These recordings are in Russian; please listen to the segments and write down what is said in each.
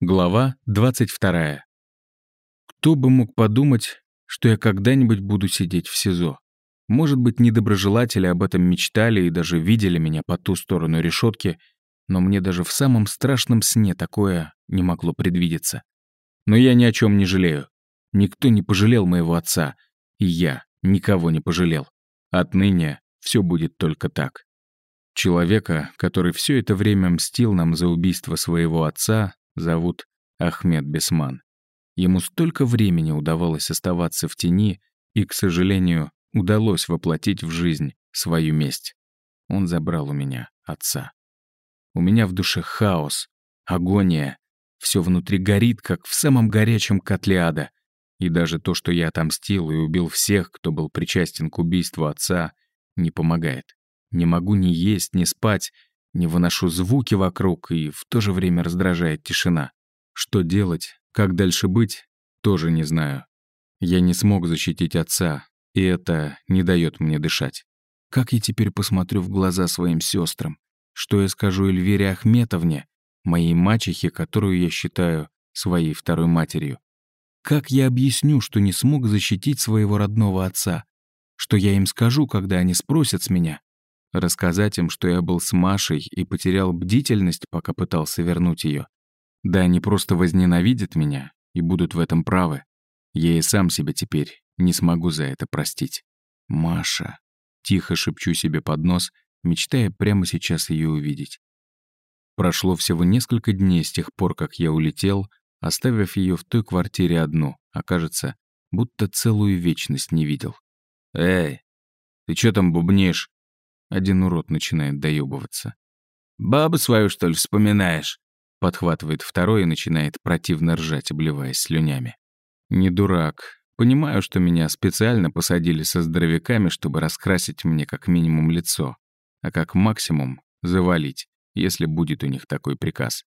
Глава 22. Кто бы мог подумать, что я когда-нибудь буду сидеть в СИЗО? Может быть, недоброжелатели об этом мечтали и даже видели меня по ту сторону решетки, но мне даже в самом страшном сне такое не могло предвидеться. Но я ни о чем не жалею. Никто не пожалел моего отца, и я никого не пожалел. Отныне все будет только так. Человека, который все это время мстил нам за убийство своего отца, зовут Ахмед Бесман. Ему столько времени удавалось оставаться в тени, и, к сожалению, удалось воплотить в жизнь свою месть. Он забрал у меня отца. У меня в душе хаос, агония. Все внутри горит, как в самом горячем котле ада. И даже то, что я отомстил и убил всех, кто был причастен к убийству отца, не помогает. Не могу ни есть, ни спать, не выношу звуки вокруг, и в то же время раздражает тишина. Что делать, как дальше быть, тоже не знаю. Я не смог защитить отца, и это не дает мне дышать. Как я теперь посмотрю в глаза своим сестрам? Что я скажу Эльвире Ахметовне, моей мачехе, которую я считаю своей второй матерью? Как я объясню, что не смог защитить своего родного отца? Что я им скажу, когда они спросят с меня? Рассказать им, что я был с Машей и потерял бдительность, пока пытался вернуть ее. Да они просто возненавидят меня и будут в этом правы. Я и сам себя теперь не смогу за это простить. Маша. Тихо шепчу себе под нос, мечтая прямо сейчас ее увидеть. Прошло всего несколько дней с тех пор, как я улетел, оставив ее в той квартире одну, а кажется, будто целую вечность не видел. «Эй, ты чё там бубнишь?» Один урод начинает доебываться. «Бабу свою, что ли, вспоминаешь?» Подхватывает второй и начинает противно ржать, обливаясь слюнями. «Не дурак. Понимаю, что меня специально посадили со здоровяками, чтобы раскрасить мне как минимум лицо, а как максимум завалить, если будет у них такой приказ.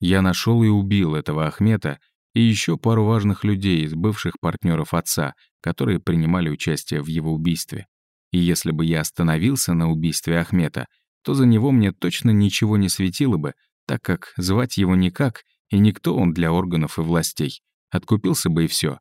Я нашел и убил этого Ахмета и еще пару важных людей из бывших партнеров отца, которые принимали участие в его убийстве. И если бы я остановился на убийстве Ахмета, то за него мне точно ничего не светило бы, так как звать его никак, и никто он для органов и властей. Откупился бы и все.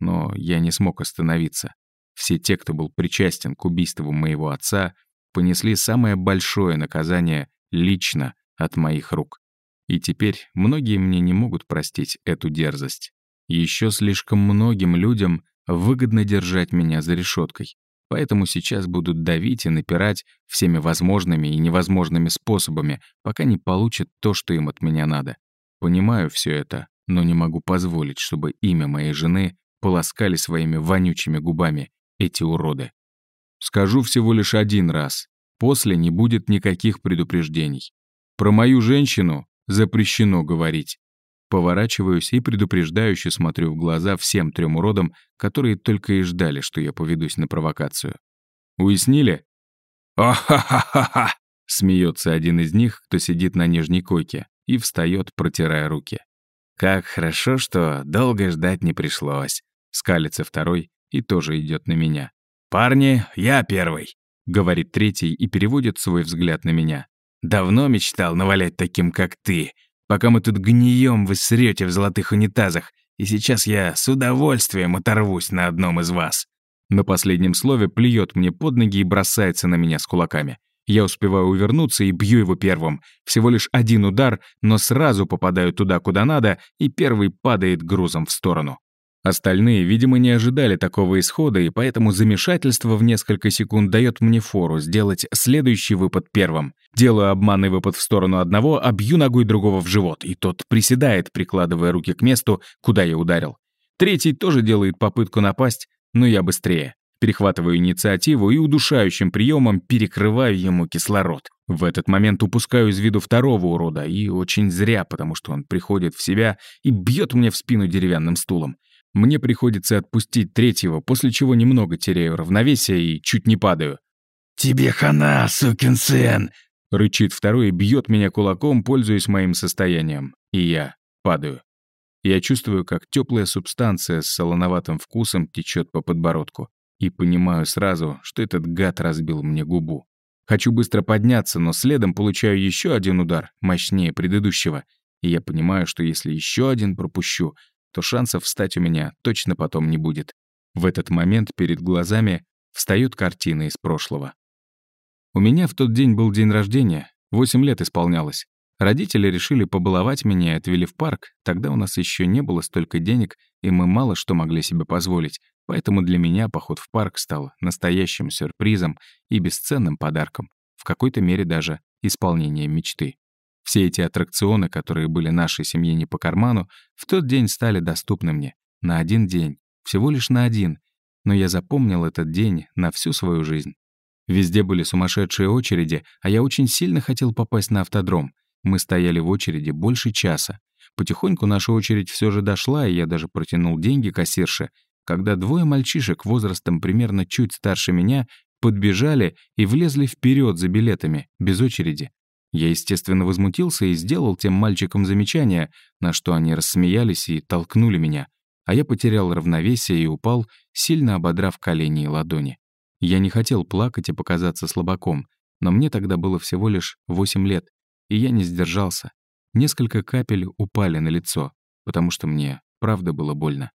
Но я не смог остановиться. Все те, кто был причастен к убийству моего отца, понесли самое большое наказание лично от моих рук. И теперь многие мне не могут простить эту дерзость. Еще слишком многим людям выгодно держать меня за решеткой, Поэтому сейчас будут давить и напирать всеми возможными и невозможными способами, пока не получат то, что им от меня надо. Понимаю все это, но не могу позволить, чтобы имя моей жены полоскали своими вонючими губами эти уроды. Скажу всего лишь один раз. После не будет никаких предупреждений. Про мою женщину запрещено говорить. Поворачиваюсь и предупреждающе смотрю в глаза всем трем уродам, которые только и ждали, что я поведусь на провокацию. Уяснили? «О-ха-ха-ха-ха!» — смеется один из них, кто сидит на нижней койке, и встает, протирая руки. «Как хорошо, что долго ждать не пришлось», — скалится второй и тоже идет на меня. «Парни, я первый», — говорит третий и переводит свой взгляд на меня. «Давно мечтал навалять таким, как ты, пока мы тут гнием, вы срете в золотых унитазах, и сейчас я с удовольствием оторвусь на одном из вас». На последнем слове плюет мне под ноги и бросается на меня с кулаками. Я успеваю увернуться и бью его первым. Всего лишь один удар, но сразу попадаю туда, куда надо, и первый падает грузом в сторону. Остальные, видимо, не ожидали такого исхода, и поэтому замешательство в несколько секунд дает мне фору сделать следующий выпад первым. Делаю обманный выпад в сторону одного, а бью ногой другого в живот, и тот приседает, прикладывая руки к месту, куда я ударил. Третий тоже делает попытку напасть, но я быстрее. Перехватываю инициативу и удушающим приемом перекрываю ему кислород. В этот момент упускаю из виду второго урода, и очень зря, потому что он приходит в себя и бьет мне в спину деревянным стулом. Мне приходится отпустить третьего, после чего немного теряю равновесие и чуть не падаю. «Тебе хана, сукин сын!» Рычит второй и бьет меня кулаком, пользуясь моим состоянием. И я падаю. Я чувствую, как теплая субстанция с солоноватым вкусом течет по подбородку. И понимаю сразу, что этот гад разбил мне губу. Хочу быстро подняться, но следом получаю еще один удар, мощнее предыдущего. И я понимаю, что если еще один пропущу, то шансов встать у меня точно потом не будет. В этот момент перед глазами встают картины из прошлого. У меня в тот день был день рождения, 8 лет исполнялось. Родители решили побаловать меня и отвели в парк. Тогда у нас еще не было столько денег, и мы мало что могли себе позволить. Поэтому для меня поход в парк стал настоящим сюрпризом и бесценным подарком. В какой-то мере даже исполнением мечты. Все эти аттракционы, которые были нашей семье не по карману, в тот день стали доступны мне. На один день. Всего лишь на один. Но я запомнил этот день на всю свою жизнь. Везде были сумасшедшие очереди, а я очень сильно хотел попасть на автодром. Мы стояли в очереди больше часа. Потихоньку наша очередь все же дошла, и я даже протянул деньги кассирше, когда двое мальчишек возрастом примерно чуть старше меня подбежали и влезли вперед за билетами, без очереди. Я, естественно, возмутился и сделал тем мальчикам замечание, на что они рассмеялись и толкнули меня, а я потерял равновесие и упал, сильно ободрав колени и ладони. Я не хотел плакать и показаться слабаком, но мне тогда было всего лишь 8 лет, и я не сдержался. Несколько капель упали на лицо, потому что мне правда было больно.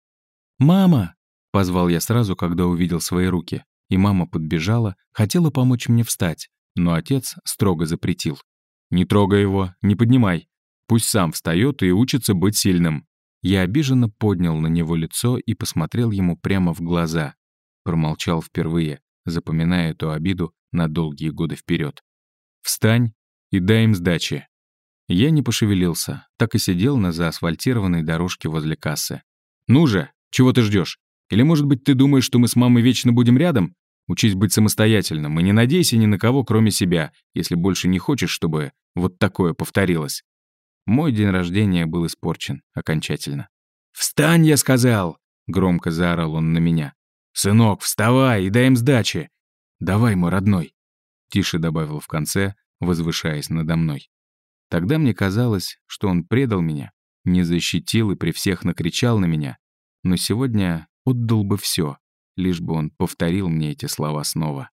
«Мама!» — позвал я сразу, когда увидел свои руки. И мама подбежала, хотела помочь мне встать, но отец строго запретил. «Не трогай его, не поднимай. Пусть сам встает и учится быть сильным». Я обиженно поднял на него лицо и посмотрел ему прямо в глаза. Промолчал впервые, запоминая эту обиду на долгие годы вперед. «Встань и дай им сдачи». Я не пошевелился, так и сидел на заасфальтированной дорожке возле кассы. «Ну же, чего ты ждешь? Или, может быть, ты думаешь, что мы с мамой вечно будем рядом? Учись быть самостоятельным и не надейся ни на кого, кроме себя, если больше не хочешь, чтобы вот такое повторилось». Мой день рождения был испорчен окончательно. «Встань, я сказал!» — громко заорал он на меня. «Сынок, вставай и дай им сдачи!» «Давай, мой родной!» — тише добавил в конце, возвышаясь надо мной. Тогда мне казалось, что он предал меня, не защитил и при всех накричал на меня. Но сегодня отдал бы все, лишь бы он повторил мне эти слова снова.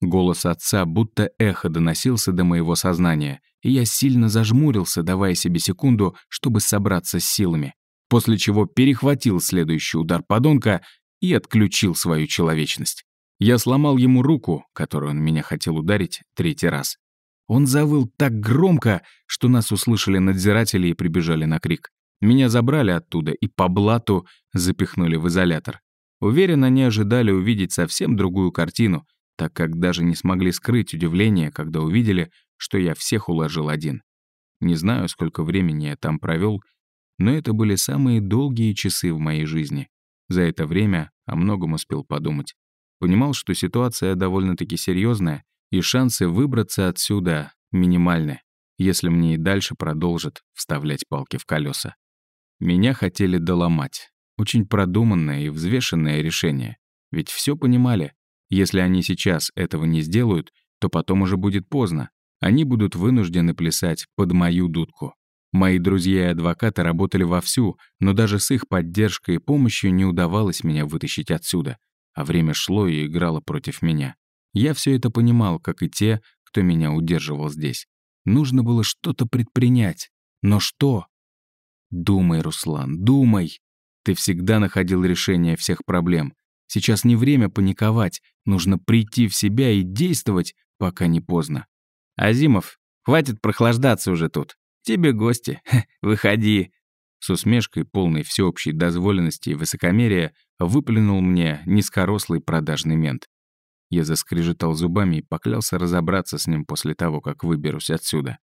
Голос отца будто эхо доносился до моего сознания, и я сильно зажмурился, давая себе секунду, чтобы собраться с силами, после чего перехватил следующий удар подонка и отключил свою человечность. Я сломал ему руку, которую он меня хотел ударить третий раз. Он завыл так громко, что нас услышали надзиратели и прибежали на крик. Меня забрали оттуда и по блату запихнули в изолятор. Уверен, они ожидали увидеть совсем другую картину, так как даже не смогли скрыть удивление, когда увидели, что я всех уложил один. Не знаю, сколько времени я там провел, но это были самые долгие часы в моей жизни. За это время о многом успел подумать. Понимал, что ситуация довольно-таки серьезная, и шансы выбраться отсюда минимальны, если мне и дальше продолжат вставлять палки в колеса. Меня хотели доломать. Очень продуманное и взвешенное решение. Ведь все понимали. Если они сейчас этого не сделают, то потом уже будет поздно. Они будут вынуждены плясать под мою дудку. Мои друзья и адвокаты работали вовсю, но даже с их поддержкой и помощью не удавалось меня вытащить отсюда. А время шло и играло против меня. Я все это понимал, как и те, кто меня удерживал здесь. Нужно было что-то предпринять. Но что? Думай, Руслан, думай. Ты всегда находил решение всех проблем. Сейчас не время паниковать. Нужно прийти в себя и действовать, пока не поздно. Азимов, хватит прохлаждаться уже тут. Тебе гости. Выходи. С усмешкой, полной всеобщей дозволенности и высокомерия, выплюнул мне низкорослый продажный мент. Я заскрежетал зубами и поклялся разобраться с ним после того, как выберусь отсюда.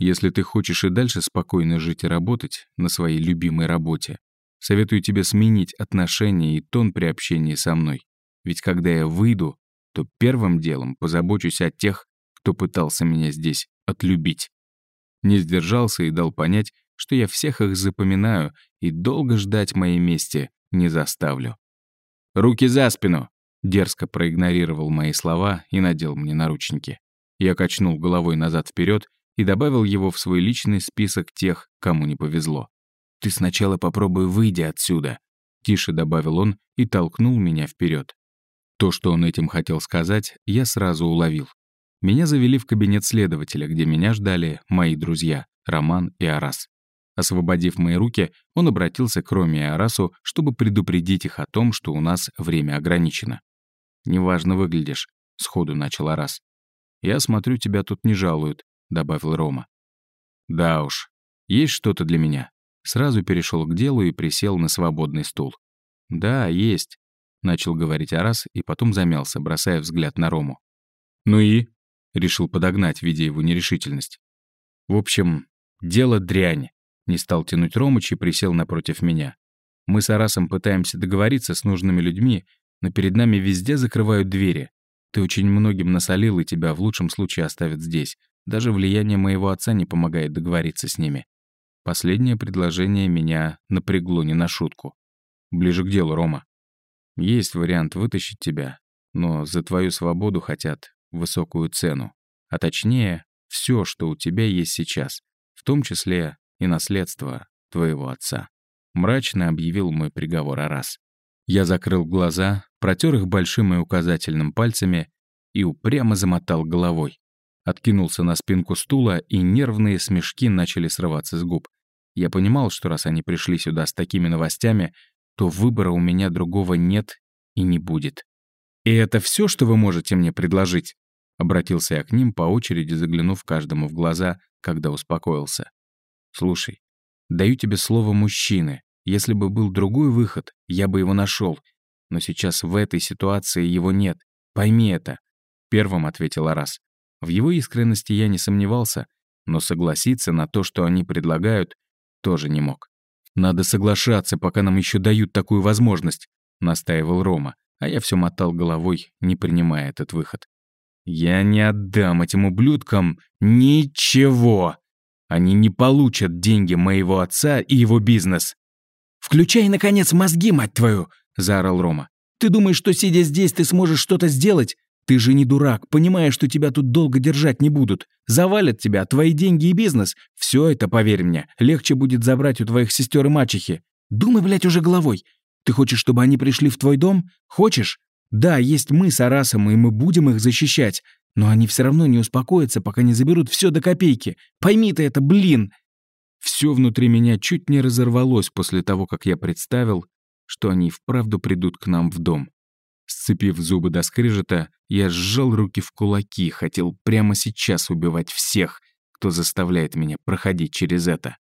Если ты хочешь и дальше спокойно жить и работать на своей любимой работе, советую тебе сменить отношение и тон при общении со мной. Ведь когда я выйду, то первым делом позабочусь о тех, кто пытался меня здесь отлюбить. Не сдержался и дал понять, что я всех их запоминаю и долго ждать моей мести не заставлю. «Руки за спину!» Дерзко проигнорировал мои слова и надел мне наручники. Я качнул головой назад вперед и добавил его в свой личный список тех, кому не повезло. «Ты сначала попробуй выйди отсюда», — тише добавил он и толкнул меня вперед. То, что он этим хотел сказать, я сразу уловил. Меня завели в кабинет следователя, где меня ждали мои друзья. Роман и Арас. Освободив мои руки, он обратился к Роме и Арасу, чтобы предупредить их о том, что у нас время ограничено. «Неважно выглядишь», — сходу начал Арас. «Я смотрю, тебя тут не жалуют», — добавил Рома. «Да уж, есть что-то для меня». Сразу перешел к делу и присел на свободный стул. «Да, есть», — начал говорить Арас и потом замялся, бросая взгляд на Рому. «Ну и?» — решил подогнать, видя его нерешительность. «В общем, дело дрянь», — не стал тянуть Ромыч и присел напротив меня. «Мы с Арасом пытаемся договориться с нужными людьми, но перед нами везде закрывают двери. Ты очень многим насолил, и тебя в лучшем случае оставят здесь. Даже влияние моего отца не помогает договориться с ними. Последнее предложение меня напрягло не на шутку. Ближе к делу, Рома. Есть вариант вытащить тебя, но за твою свободу хотят высокую цену. А точнее, все, что у тебя есть сейчас, в том числе и наследство твоего отца. Мрачно объявил мой приговор Арас. Я закрыл глаза, протер их большим и указательным пальцами и упрямо замотал головой. Откинулся на спинку стула, и нервные смешки начали срываться с губ. Я понимал, что раз они пришли сюда с такими новостями, то выбора у меня другого нет и не будет. «И это все, что вы можете мне предложить?» Обратился я к ним по очереди, заглянув каждому в глаза, когда успокоился. «Слушай, даю тебе слово мужчины, если бы был другой выход, я бы его нашел. Но сейчас в этой ситуации его нет. Пойми это. Первым ответил Арас. В его искренности я не сомневался, но согласиться на то, что они предлагают, тоже не мог. «Надо соглашаться, пока нам еще дают такую возможность», — настаивал Рома, а я все мотал головой, не принимая этот выход. «Я не отдам этим ублюдкам ничего! Они не получат деньги моего отца и его бизнес!» «Включай, наконец, мозги, мать твою!» — заорал Рома. «Ты думаешь, что, сидя здесь, ты сможешь что-то сделать? Ты же не дурак, понимаешь, что тебя тут долго держать не будут. Завалят тебя, твои деньги и бизнес. Все это, поверь мне, легче будет забрать у твоих сестер и мачехи. Думай, блядь, уже головой. Ты хочешь, чтобы они пришли в твой дом? Хочешь? Да, есть мы с Арасом, и мы будем их защищать. Но они все равно не успокоятся, пока не заберут все до копейки. Пойми ты это, блин!» Все внутри меня чуть не разорвалось после того, как я представил, что они вправду придут к нам в дом. Сцепив зубы до скрежета, я сжал руки в кулаки, хотел прямо сейчас убивать всех, кто заставляет меня проходить через это.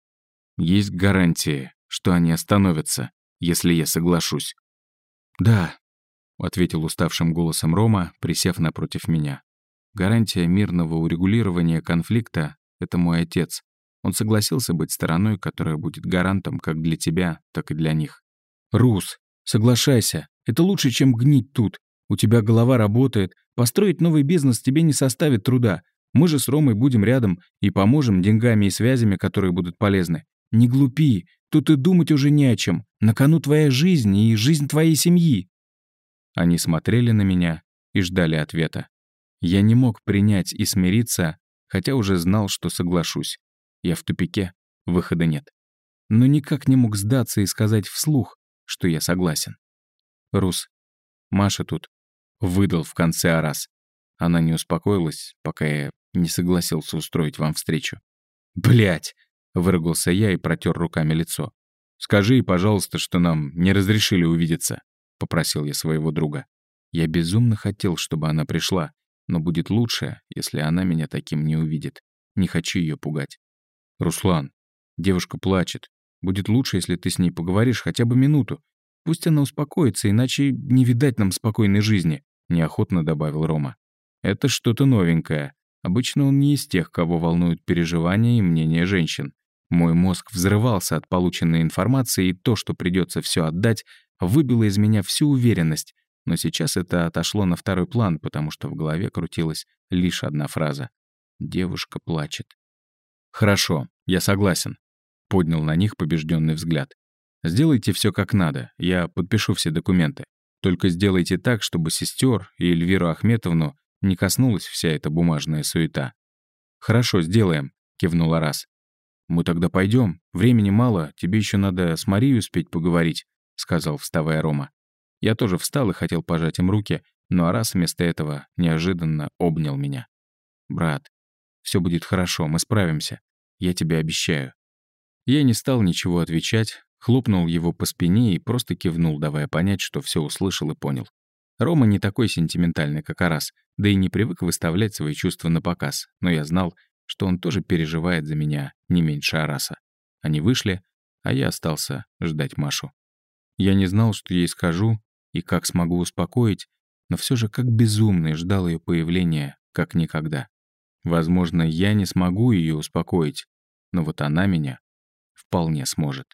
Есть гарантия, что они остановятся, если я соглашусь. «Да», — ответил уставшим голосом Рома, присев напротив меня. «Гарантия мирного урегулирования конфликта — это мой отец. Он согласился быть стороной, которая будет гарантом как для тебя, так и для них. «Рус, соглашайся. Это лучше, чем гнить тут. У тебя голова работает. Построить новый бизнес тебе не составит труда. Мы же с Ромой будем рядом и поможем деньгами и связями, которые будут полезны. Не глупи. Тут и думать уже не о чем. На кону твоя жизнь и жизнь твоей семьи». Они смотрели на меня и ждали ответа. Я не мог принять и смириться, хотя уже знал, что соглашусь. Я в тупике, выхода нет. Но никак не мог сдаться и сказать вслух, что я согласен. «Рус, Маша тут», — выдал в конце Арас. Она не успокоилась, пока я не согласился устроить вам встречу. Блять! выругался я и протер руками лицо. «Скажи, пожалуйста, что нам не разрешили увидеться», — попросил я своего друга. Я безумно хотел, чтобы она пришла, но будет лучше, если она меня таким не увидит. Не хочу ее пугать. «Руслан, девушка плачет. Будет лучше, если ты с ней поговоришь хотя бы минуту. Пусть она успокоится, иначе не видать нам спокойной жизни», — неохотно добавил Рома. «Это что-то новенькое. Обычно он не из тех, кого волнуют переживания и мнения женщин. Мой мозг взрывался от полученной информации, и то, что придется все отдать, выбило из меня всю уверенность. Но сейчас это отошло на второй план, потому что в голове крутилась лишь одна фраза. «Девушка плачет». «Хорошо, я согласен», — поднял на них побежденный взгляд. «Сделайте все как надо, я подпишу все документы. Только сделайте так, чтобы сестер и Эльвиру Ахметовну не коснулась вся эта бумажная суета». «Хорошо, сделаем», — кивнула раз. «Мы тогда пойдем. Времени мало, тебе еще надо с Марией успеть поговорить», — сказал, вставая Рома. Я тоже встал и хотел пожать им руки, но Арас вместо этого неожиданно обнял меня. «Брат, все будет хорошо, мы справимся. Я тебе обещаю». Я не стал ничего отвечать, хлопнул его по спине и просто кивнул, давая понять, что все услышал и понял. Рома не такой сентиментальный, как Арас, да и не привык выставлять свои чувства на показ, но я знал, что он тоже переживает за меня не меньше Араса. Они вышли, а я остался ждать Машу. Я не знал, что ей скажу и как смогу успокоить, но все же как безумный ждал ее появления, как никогда. Возможно, я не смогу ее успокоить, но вот она меня вполне сможет.